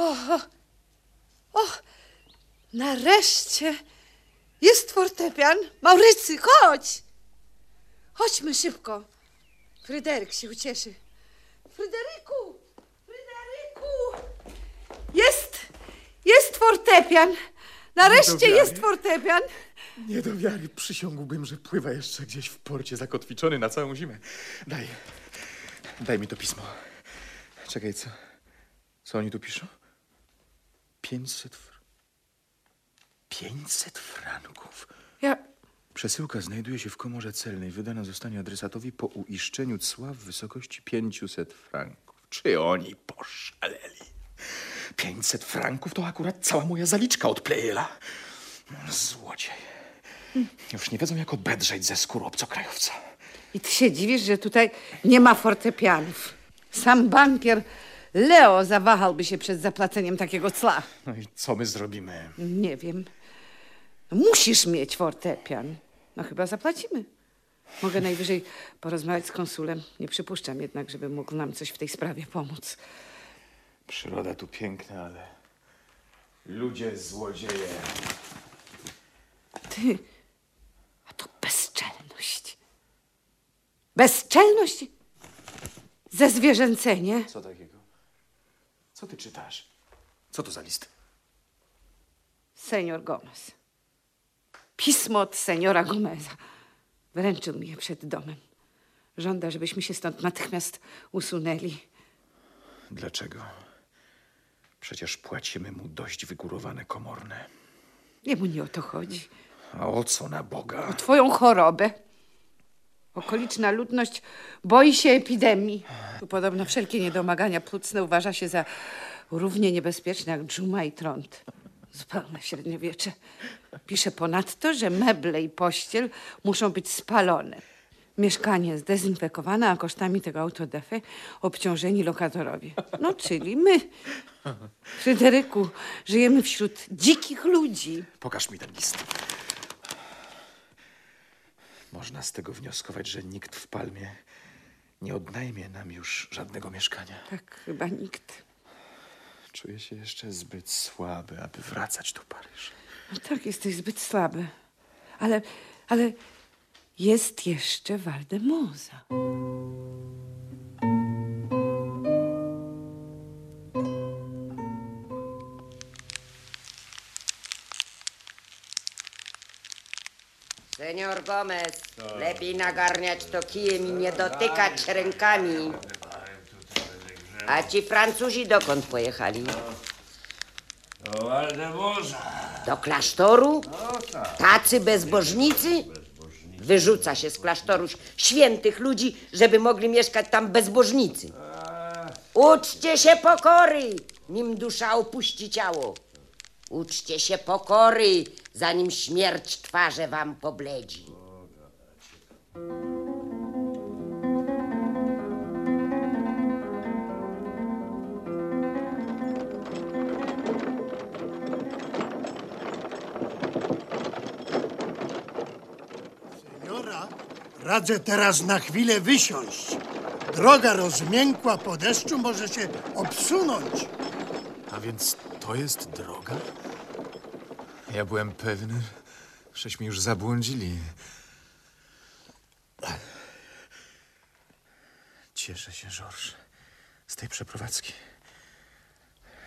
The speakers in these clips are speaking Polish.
O, o, nareszcie jest fortepian. Maurycy, chodź! Chodźmy szybko. Fryderyk się ucieszy. Fryderyku! Fryderyku! Jest! Jest fortepian! Nareszcie jest fortepian! Nie do wiary przysiągłbym, że pływa jeszcze gdzieś w porcie zakotwiczony na całą zimę. Daj. Daj mi to pismo. Czekaj, co? Co oni tu piszą? 500 fr... 500 franków. Ja... Przesyłka znajduje się w komorze celnej. Wydana zostanie adresatowi po uiszczeniu cła w wysokości 500 franków. Czy oni poszaleli? 500 franków to akurat cała moja zaliczka od Plejela. Złodziej. Już nie wiedzą, jak obedrzeć ze skóry obcokrajowca. I ty się dziwisz, że tutaj nie ma fortepianów. Sam bankier Leo zawahałby się przed zapłaceniem takiego cla. No i co my zrobimy? Nie wiem. Musisz mieć fortepian. No chyba zapłacimy. Mogę najwyżej porozmawiać z konsulem. Nie przypuszczam jednak, żeby mógł nam coś w tej sprawie pomóc. Przyroda tu piękna, ale ludzie złodzieje. Ty, a to bezczelność. Bezczelność? Zezwierzęcenie? Co takiego? Co ty czytasz? Co to za list? Senior Gomez. Pismo od seniora Gomeza. Wręczył mi je przed domem. Żąda, żebyśmy się stąd natychmiast usunęli. Dlaczego? Przecież płacimy mu dość wygórowane komorne. Jemu nie o to chodzi. A o co na Boga? O twoją chorobę. Okoliczna ludność boi się epidemii. Tu podobno wszelkie niedomagania płucne uważa się za równie niebezpieczne jak dżuma i trąd. Zupełne średniowiecze. Pisze ponadto, że meble i pościel muszą być spalone. Mieszkanie zdezynfekowane, a kosztami tego autodefy obciążeni lokatorowie. No, czyli my. Fryderyku, żyjemy wśród dzikich ludzi. Pokaż mi ten list. Można z tego wnioskować, że nikt w Palmie nie odnajmie nam już żadnego mieszkania. Tak, chyba nikt. Czuję się jeszcze zbyt słaby, aby wracać do Paryża. No tak, jesteś zbyt słaby. Ale, ale jest jeszcze Waldemoza. Senior Gomez, lepiej nagarniać to kijem i nie dotykać rękami. A ci Francuzi dokąd pojechali? Do Waldemorza. Do klasztoru? Tacy bezbożnicy? Wyrzuca się z klasztoru świętych ludzi, żeby mogli mieszkać tam bezbożnicy. Uczcie się pokory, nim dusza opuści ciało. Uczcie się pokory, zanim śmierć twarze wam pobledzi. Seniora, radzę teraz na chwilę wysiąść. Droga rozmiękła po deszczu może się obsunąć. A więc to jest droga? Ja byłem pewny, żeśmy już zabłądzili. Cieszę się, Georges, z tej przeprowadzki.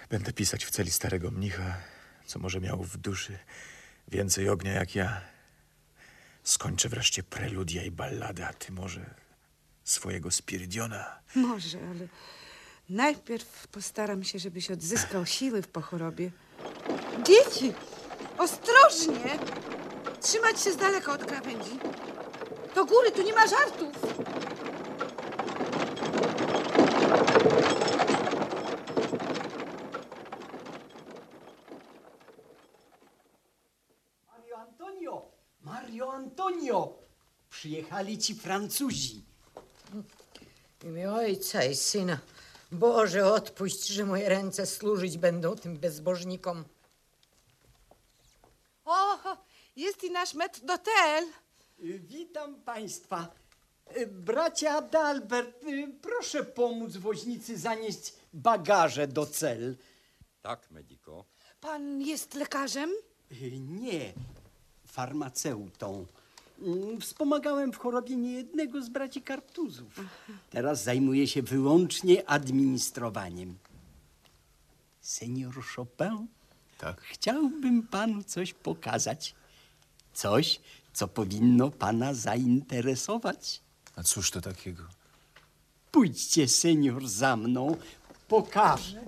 Będę pisać w celi starego mnicha, co może miał w duszy więcej ognia jak ja. Skończę wreszcie preludia i ballady, a ty może swojego Spiridiona. Może, ale najpierw postaram się, żebyś odzyskał siły w pochorobie. Dzieci, ostrożnie! Trzymać się z daleka od krawędzi. Do góry, tu nie ma żartów. Mario Antonio! Mario Antonio! Przyjechali ci Francuzi. W imię ojca i syna. Boże, odpuść, że moje ręce służyć będą tym bezbożnikom. Jest i nasz metr d'hotel. Y, Witam państwa. Y, Bracia Adalbert, y, proszę pomóc woźnicy zanieść bagaże do cel. Tak, Mediko. Pan jest lekarzem? Nie, farmaceutą. Mm, Wspomagałem w chorobie niejednego z braci Kartuzów. Teraz zajmuję się wyłącznie administrowaniem. Senior Chopin, Tak? chciałbym panu coś pokazać. Coś, co powinno pana zainteresować. A cóż to takiego? Pójdźcie, senior, za mną. Pokażę.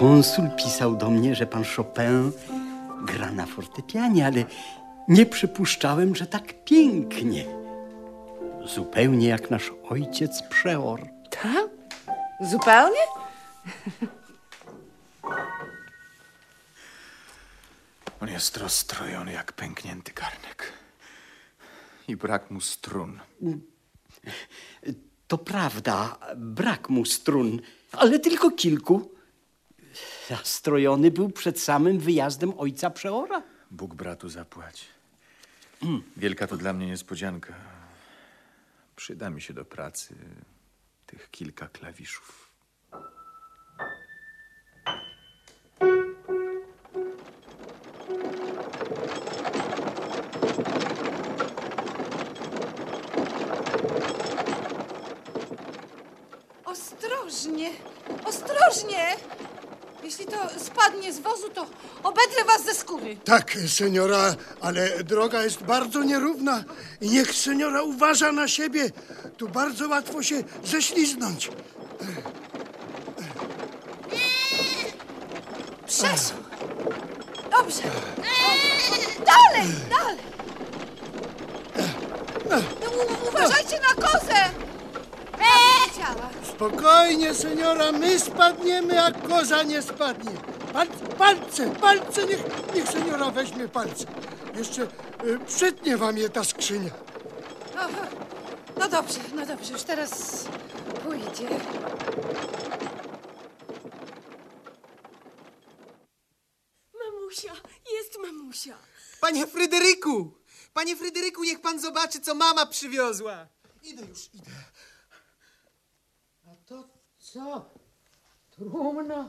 Konsul pisał do mnie, że pan Chopin gra na fortepianie, ale nie przypuszczałem, że tak pięknie. Zupełnie jak nasz ojciec przeor. Tak? Zupełnie? On jest rozstrojony jak pęknięty garnek. I brak mu strun. To prawda, brak mu strun, ale tylko kilku. Zastrojony był przed samym wyjazdem ojca przeora. Bóg bratu zapłać. Wielka to dla mnie niespodzianka. Przyda mi się do pracy tych kilka klawiszów. Jeśli to spadnie z wozu, to obedrę was ze skóry. Tak, seniora, ale droga jest bardzo nierówna i niech seniora uważa na siebie. Tu bardzo łatwo się ześliznąć. Przeszło. Dobrze. Dalej, dalej. U, uważajcie na kozę. Ciała. Spokojnie, seniora, my spadniemy, a koza nie spadnie. Pal, palce, palce, niech, niech seniora weźmie palce. Jeszcze y, przytnie wam je ta skrzynia. No, no dobrze, no dobrze, już teraz pójdzie. Mamusia, jest mamusia. Panie Fryderyku! Panie Fryderyku, niech pan zobaczy, co mama przywiozła. Idę już, idę. Co? Trumna?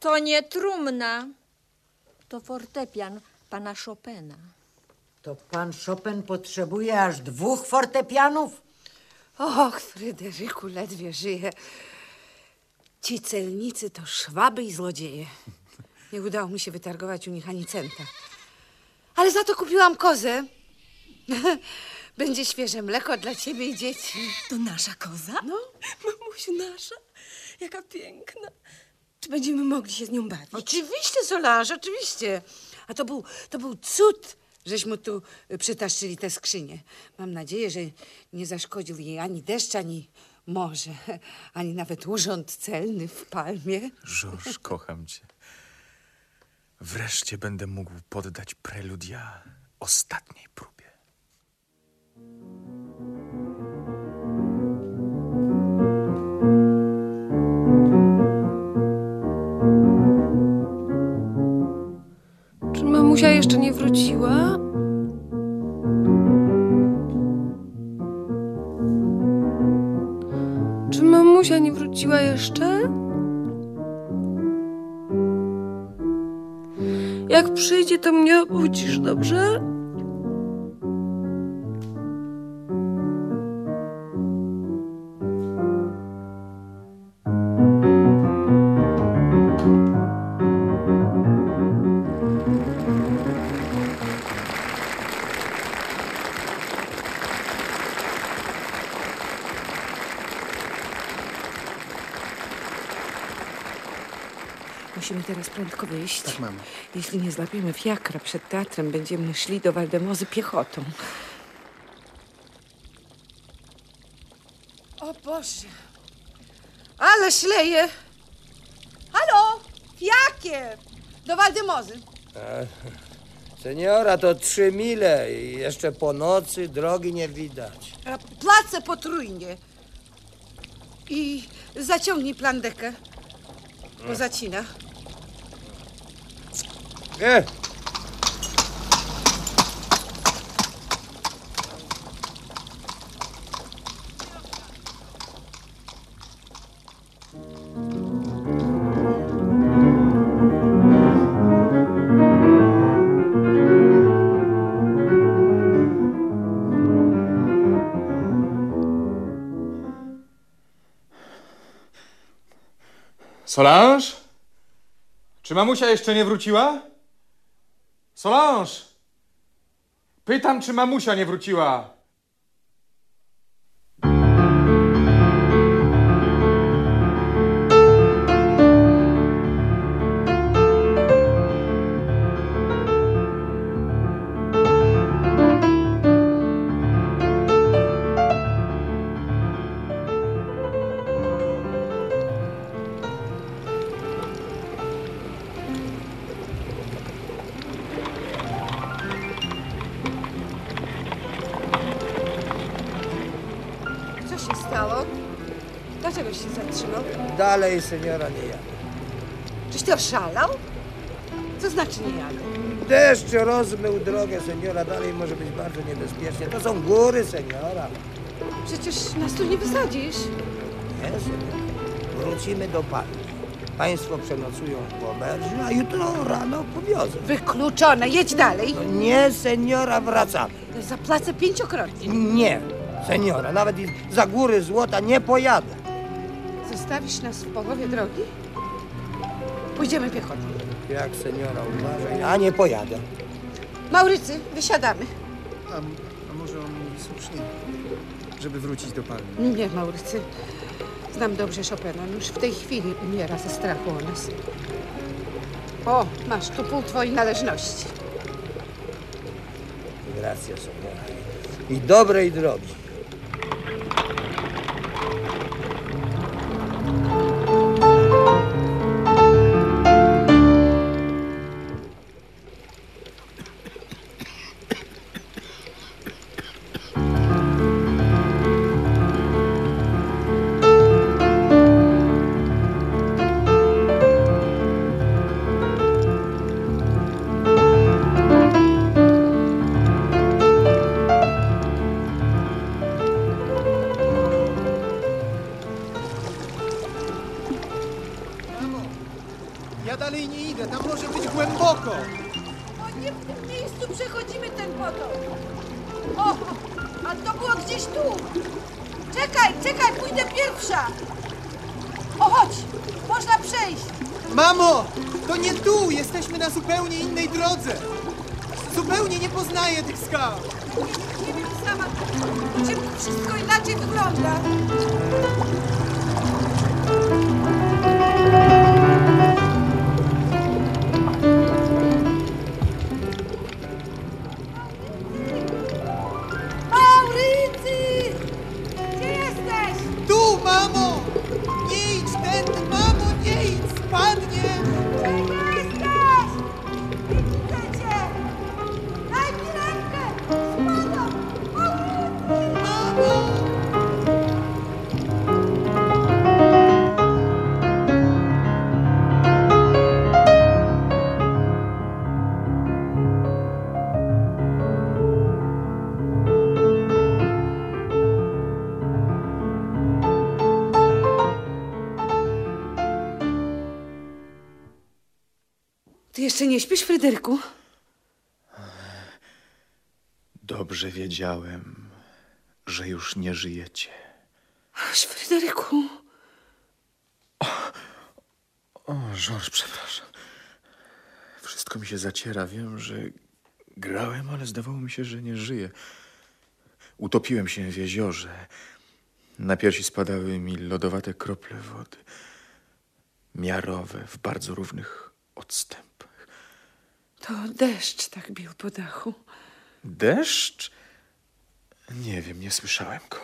To nie trumna, to fortepian pana Chopina. To pan Chopin potrzebuje aż dwóch fortepianów? Och, Fryderyku, ledwie żyje. Ci celnicy to szwaby i złodzieje. Nie udało mi się wytargować u nich ani centa. Ale za to kupiłam kozę. Będzie świeże mleko dla ciebie i dzieci. To nasza koza? No. Mamusiu, nasza? Jaka piękna. Czy będziemy mogli się z nią bawić? Oczywiście, Solarz, oczywiście. A to był, to był cud, żeśmy tu y, przytaszczyli tę skrzynię. Mam nadzieję, że nie zaszkodził jej ani deszcz, ani morze, ani nawet urząd celny w Palmie. Żorż, kocham cię. Wreszcie będę mógł poddać preludia ostatniej próbie. Mamusia jeszcze nie wróciła? Czy mamusia nie wróciła jeszcze? Jak przyjdzie, to mnie obudzisz, dobrze? Jeśli nie złapiemy fiakra przed teatrem, będziemy szli do Waldemozy piechotą. O Boże! Ale szleje! Halo! Fiakier! Do Waldemozy. Seniora, to trzy mile i jeszcze po nocy drogi nie widać. A Placę potrójnie. I zaciągnij plandekę, bo zacina. E, Solange? Czy mamusia jeszcze nie wróciła? Solange! Pytam, czy mamusia nie wróciła. Zatrzymał? dalej, seniora, nie jadę. Czyś ty oszalał? Co znaczy nie jadę? Deszcz rozmył drogę, seniora, dalej może być bardzo niebezpiecznie. To są góry, seniora. Przecież nas tu nie wysadzisz. Nie, seniora. Wrócimy do pani. Państwo przenocują w Oberży, a jutro rano powiozę. Wykluczone, jedź dalej. No nie, seniora, wracamy. Zapłacę pięciokrotnie. Nie, seniora, nawet i za góry złota nie pojadę. Zostawisz nas w połowie drogi? Pójdziemy piechotą. Jak seniora uważaj, a nie pojadę. Maurycy, wysiadamy. A, a może on mówi słusznie, żeby wrócić do palmy. Nie, Maurycy. Znam dobrze Chopina. On już w tej chwili umiera ze strachu o nas. O, masz tu pół twojej należności. Gracja, seniora. I dobrej drogi. Jeszcze nie śpisz, Fryderyku? Dobrze wiedziałem, że już nie żyjecie. Aż, Fryderyku. O, George, przepraszam. Wszystko mi się zaciera. Wiem, że grałem, ale zdawało mi się, że nie żyję. Utopiłem się w jeziorze. Na piersi spadały mi lodowate krople wody. Miarowe, w bardzo równych odstępach. To deszcz tak bił po dachu. Deszcz? Nie wiem, nie słyszałem go.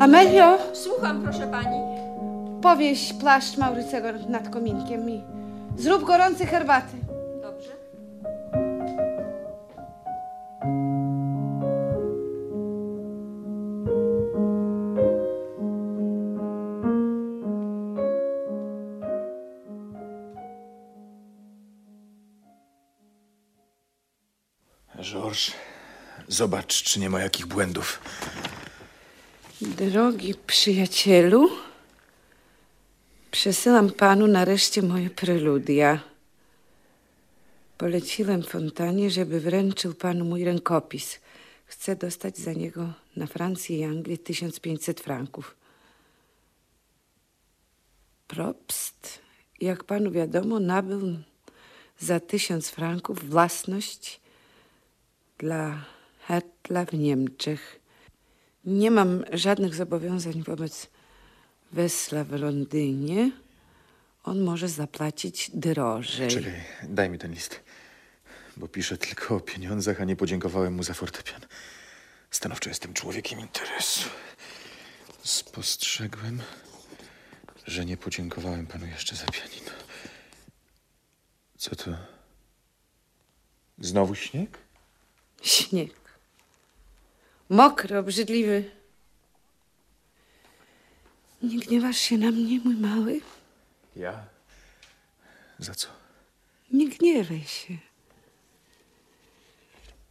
Amelio, Słucham, proszę pani. powieś płaszcz Maurycego nad kominkiem i Zrób gorący herbaty. Zobacz, czy nie ma jakich błędów. Drogi przyjacielu, przesyłam panu nareszcie moje preludia. Poleciłem Fontanie, żeby wręczył panu mój rękopis. Chcę dostać za niego na Francję i Anglię 1500 franków. Probst, jak panu wiadomo, nabył za tysiąc franków własność dla Hertla w Niemczech. Nie mam żadnych zobowiązań wobec Wesla w Londynie. On może zapłacić drożej. Czekaj, daj mi ten list. Bo piszę tylko o pieniądzach, a nie podziękowałem mu za fortepian. Stanowczo jestem człowiekiem interesu. Spostrzegłem, że nie podziękowałem panu jeszcze za pianino. Co to? Znowu śnieg? Śnieg. Mokry, obrzydliwy. Nie gniewasz się na mnie, mój mały? Ja? Za co? Nie gniewaj się.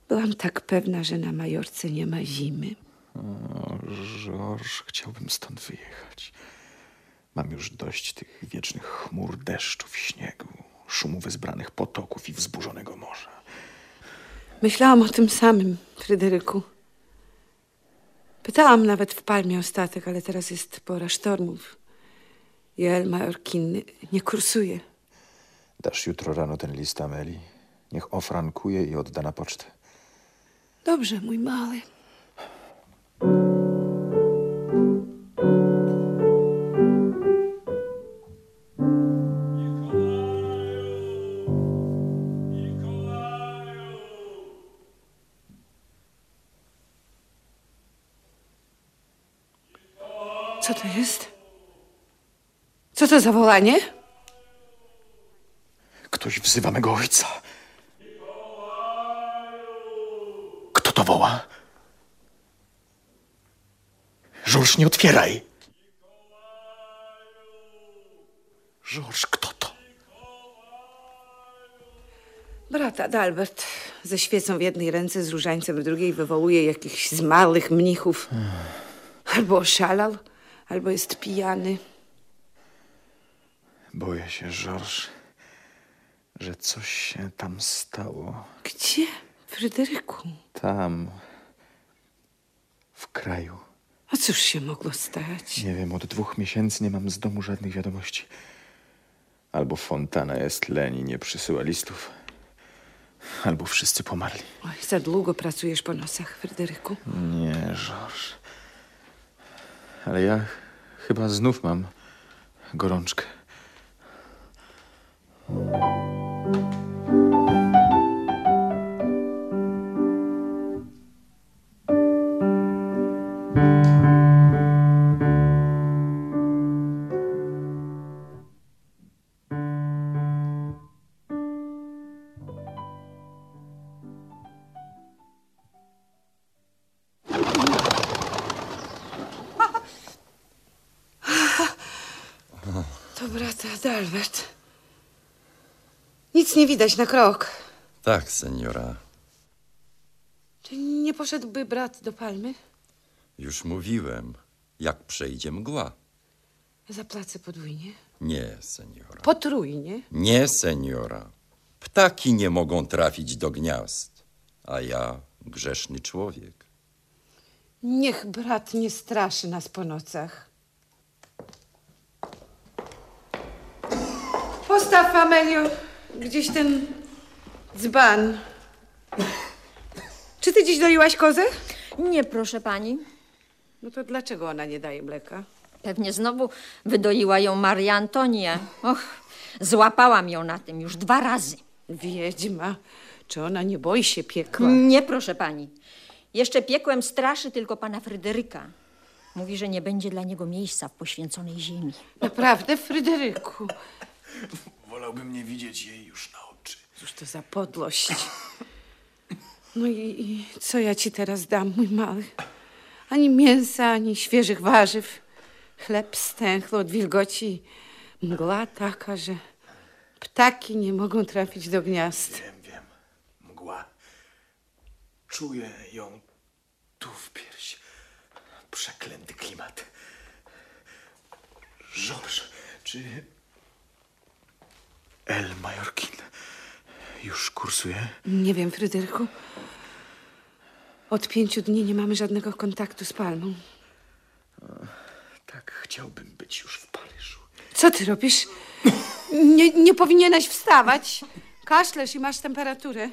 Byłam tak pewna, że na Majorce nie ma zimy. O, Georges, chciałbym stąd wyjechać. Mam już dość tych wiecznych chmur, deszczów, śniegu, szumu wezbranych potoków i wzburzonego morza. Myślałam o tym samym, Fryderyku. Pytałam nawet w Palmie o statek, ale teraz jest pora sztormów. I El Majorkin nie kursuje. Dasz jutro rano ten list Ameli? Niech ofrankuje i odda na pocztę. Dobrze, mój mały. Co to jest? Co to za wołanie? Ktoś wzywa mego ojca. Kto to woła? Georges, nie otwieraj! Georges, kto to? Brat Adalbert ze świecą w jednej ręce, z różańcem w drugiej wywołuje jakichś zmarłych mnichów. Albo oszalał, albo jest pijany. Boję się, Georges, że coś się tam stało. Gdzie, Fryderyku? Tam, w kraju. A cóż się mogło stać? Nie wiem, od dwóch miesięcy nie mam z domu żadnych wiadomości. Albo Fontana jest leni, nie przysyła listów. Albo wszyscy pomarli. Oj, za długo pracujesz po nosach, Fryderyku. Nie, Georges. Ale ja chyba znów mam gorączkę. Nic nie widać na krok. Tak, seniora. Czy nie poszedłby brat do Palmy? Już mówiłem, jak przejdzie mgła. Zapłacę podwójnie. Nie, seniora. Potrójnie. Nie, seniora. Ptaki nie mogą trafić do gniazd, a ja grzeszny człowiek. Niech brat nie straszy nas po nocach. Postaw, Amelio, gdzieś ten dzban. Czy ty dziś doiłaś kozę? Nie, proszę pani. No to dlaczego ona nie daje mleka? Pewnie znowu wydoiła ją Maria Antonia. Och, złapałam ją na tym już dwa razy. Wiedźma, czy ona nie boi się piekła? Nie, proszę pani. Jeszcze piekłem straszy tylko pana Fryderyka. Mówi, że nie będzie dla niego miejsca w poświęconej ziemi. Naprawdę, Fryderyku? Wolałbym nie widzieć jej już na oczy. Cóż to za podłość. No i, i co ja ci teraz dam, mój mały? Ani mięsa, ani świeżych warzyw. Chleb stęchły od wilgoci. Mgła taka, że ptaki nie mogą trafić do gniazd. Wiem, wiem. Mgła. Czuję ją tu w piersi. Przeklęty klimat. Georges, czy El Majorkin już kursuje? Nie wiem, Fryderyku. Od pięciu dni nie mamy żadnego kontaktu z Palmą. Tak, chciałbym być już w Paryżu. Co ty robisz? Nie, nie powinieneś wstawać. Kaszlesz i masz temperaturę.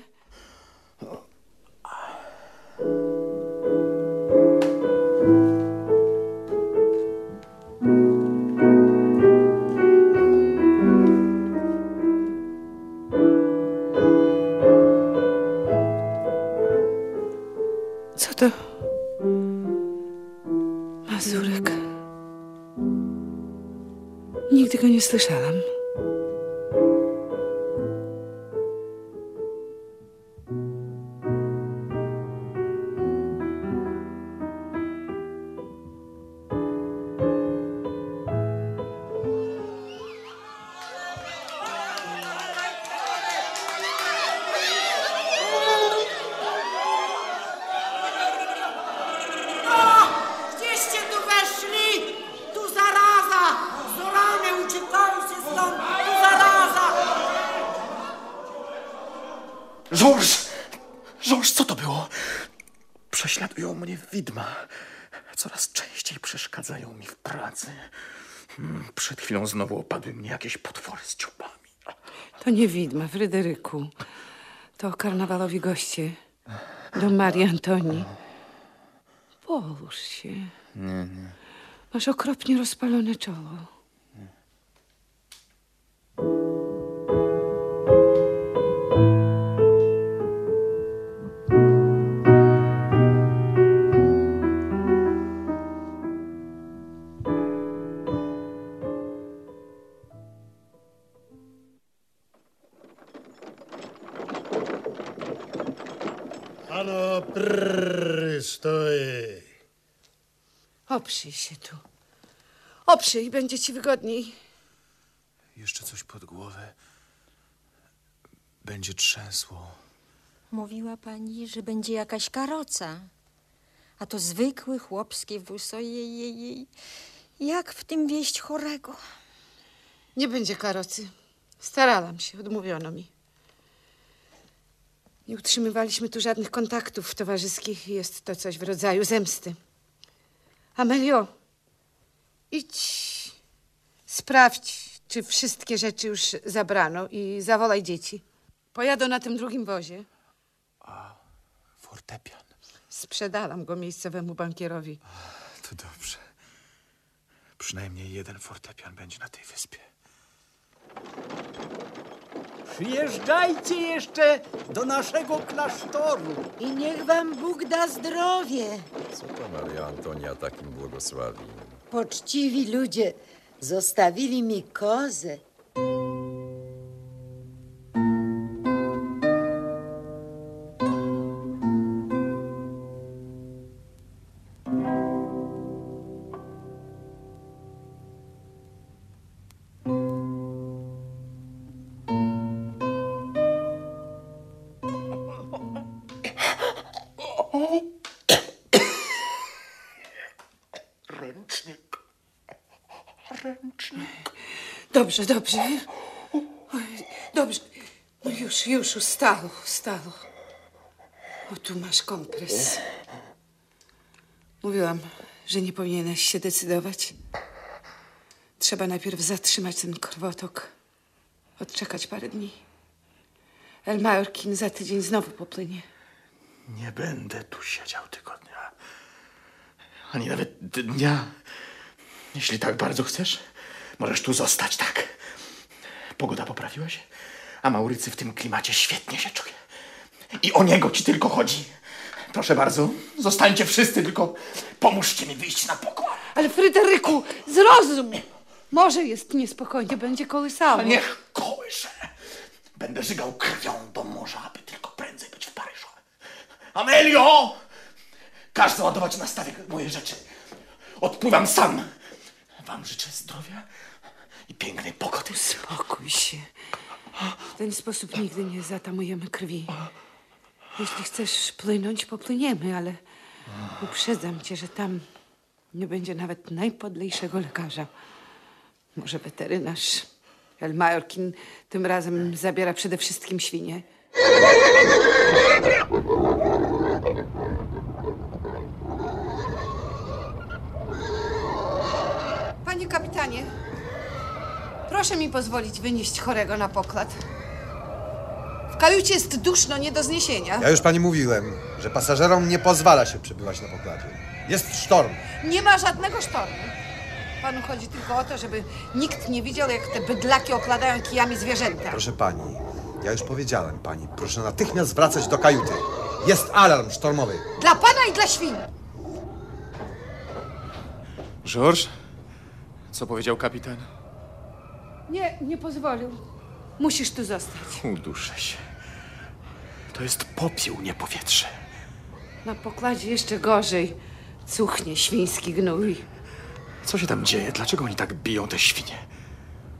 Co to? Mazurek. Nigdy go nie słyszałam. To nie widma, Fryderyku. To karnawalowi goście. Do Marii Antoni. Połóż się. Nie, nie. Masz okropnie rozpalone czoło. Oprzyj się tu. Oprzyj, będzie ci wygodniej. Jeszcze coś pod głowę. Będzie trzęsło. Mówiła pani, że będzie jakaś karoca. A to zwykły chłopski wóz. Ojej, jej, jej. Jak w tym wieść chorego? Nie będzie karocy. Starałam się, odmówiono mi. Nie utrzymywaliśmy tu żadnych kontaktów towarzyskich i jest to coś w rodzaju zemsty. Amelio, idź, sprawdź, czy wszystkie rzeczy już zabrano i zawolaj dzieci. Pojadą na tym drugim wozie. Fortepian. Sprzedałam go miejscowemu bankierowi. To dobrze. Przynajmniej jeden fortepian będzie na tej wyspie. Przyjeżdżajcie jeszcze do naszego klasztoru. I niech wam Bóg da zdrowie. Co to Maria Antonia takim błogosławi? Poczciwi ludzie zostawili mi kozę. Dobrze, dobrze. Dobrze. No już, już ustało, ustało. O, tu masz kompres. Mówiłam, że nie powinieneś się decydować. Trzeba najpierw zatrzymać ten krwotok. Odczekać parę dni. El Majorkin za tydzień znowu popłynie. Nie będę tu siedział tygodnia. Ani nawet dnia. Jeśli tak bardzo chcesz, możesz tu zostać, tak. Pogoda poprawiła się, a Maurycy w tym klimacie świetnie się czuje. I o niego ci tylko chodzi. Proszę bardzo, zostańcie wszyscy, tylko pomóżcie mi wyjść na pokład. Ale Fryderyku, zrozum! Może jest niespokojnie, będzie kołysało. A niech kołysz. Paryże. Będę żygał krwią do morza, aby tylko prędzej być w Paryżu. Amelio! Każ załadować na statek moje rzeczy. Odpływam sam. Wam życzę zdrowia i pięknej pogody. Spokój się. W ten sposób nigdy nie zatamujemy krwi. Jeśli chcesz płynąć, popłyniemy, ale uprzedzam cię, że tam nie będzie nawet najpodlejszego lekarza. Może weterynarz. El Majorkin tym razem zabiera przede wszystkim świnie. Panie kapitanie, proszę mi pozwolić wynieść chorego na pokład. W kajucie jest duszno, nie do zniesienia. Ja już pani mówiłem, że pasażerom nie pozwala się przebywać na pokładzie. Jest sztorm. Nie ma żadnego sztormu. Panu chodzi tylko o to, żeby nikt nie widział, jak te bydlaki okladają kijami zwierzęta. Proszę pani, ja już powiedziałem pani, proszę natychmiast wracać do kajuty. Jest alarm sztormowy. Dla pana i dla świn. Georges? Co powiedział kapitan? Nie, nie pozwolił. Musisz tu zostać. Uduszę się. To jest popiół, nie powietrze. Na pokładzie jeszcze gorzej. Cuchnie świński gnój. Co się tam dzieje? Dlaczego oni tak biją te świnie?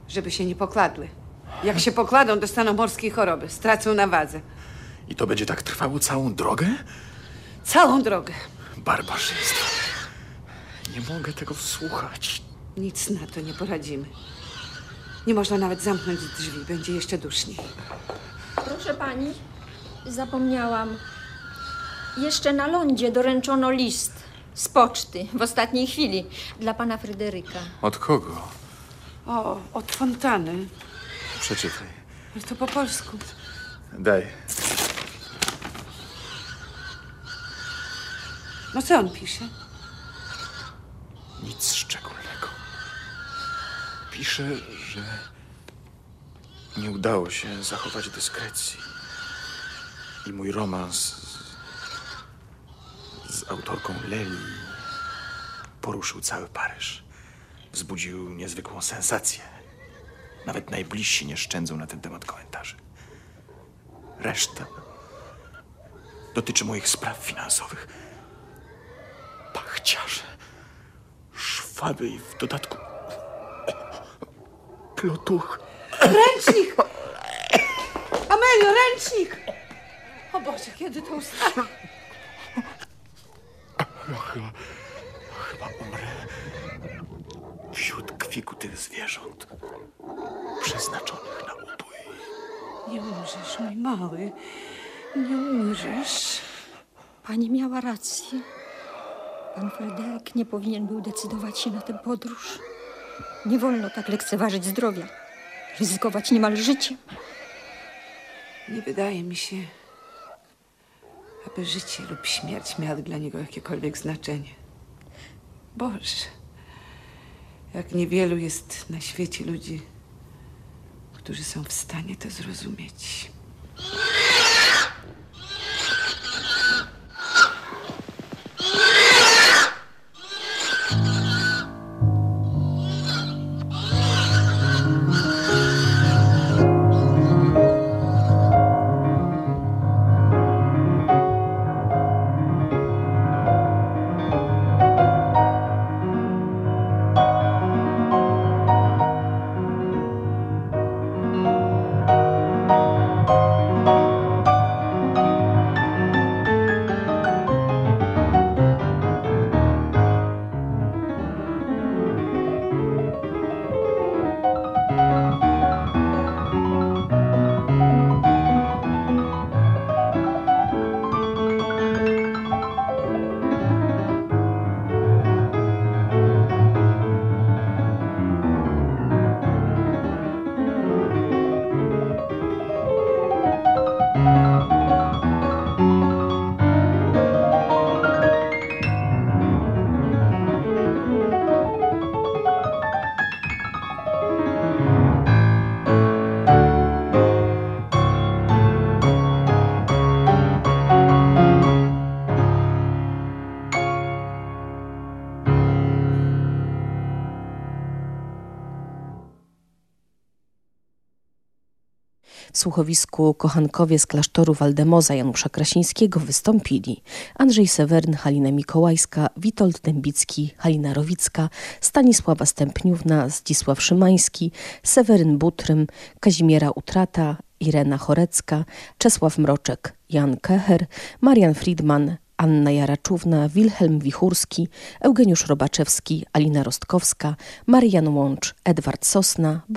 Żeby się nie pokładły. Jak się pokladą, dostaną morskiej choroby. Stracą na wadze. I to będzie tak trwało całą drogę? Całą drogę. Barbarzyństwo. Nie mogę tego słuchać. Nic na to nie poradzimy. Nie można nawet zamknąć drzwi. Będzie jeszcze duszniej. Proszę pani, zapomniałam. Jeszcze na lądzie doręczono list z poczty w ostatniej chwili dla pana Fryderyka. Od kogo? O, od fontany. Przeczytaj. To po polsku. Daj. No co on pisze? Nic. Pisze, że nie udało się zachować dyskrecji. I mój romans z, z autorką Leli poruszył cały Paryż. Wzbudził niezwykłą sensację. Nawet najbliżsi nie szczędzą na ten temat komentarzy. Reszta dotyczy moich spraw finansowych. Pachciarze, szwaby i w dodatku Ręcznik! Amelio, ręcznik! O Boże, kiedy to ustanie? Ja chyba, chyba umrę wśród kwiku tych zwierząt przeznaczonych na ubój. Nie umrzesz, mój mały. Nie umrzesz. Pani miała rację. Pan Fryderyk nie powinien był decydować się na tę podróż. Nie wolno tak lekceważyć zdrowia, ryzykować niemal życiem. Nie wydaje mi się, aby życie lub śmierć miały dla niego jakiekolwiek znaczenie. Boże, jak niewielu jest na świecie ludzi, którzy są w stanie to zrozumieć. Słuchowisku kochankowie z klasztoru Waldemoza Janusza Krasińskiego wystąpili. Andrzej Seweryn, Halina Mikołajska, Witold Dębicki, Halina Rowicka, Stanisława Stępniówna, Zdzisław Szymański, Seweryn Butrym, Kazimiera Utrata, Irena Chorecka, Czesław Mroczek, Jan Kecher, Marian Friedman, Anna Jaraczówna, Wilhelm Wichurski, Eugeniusz Robaczewski, Alina Rostkowska, Marian Łącz, Edward Sosna,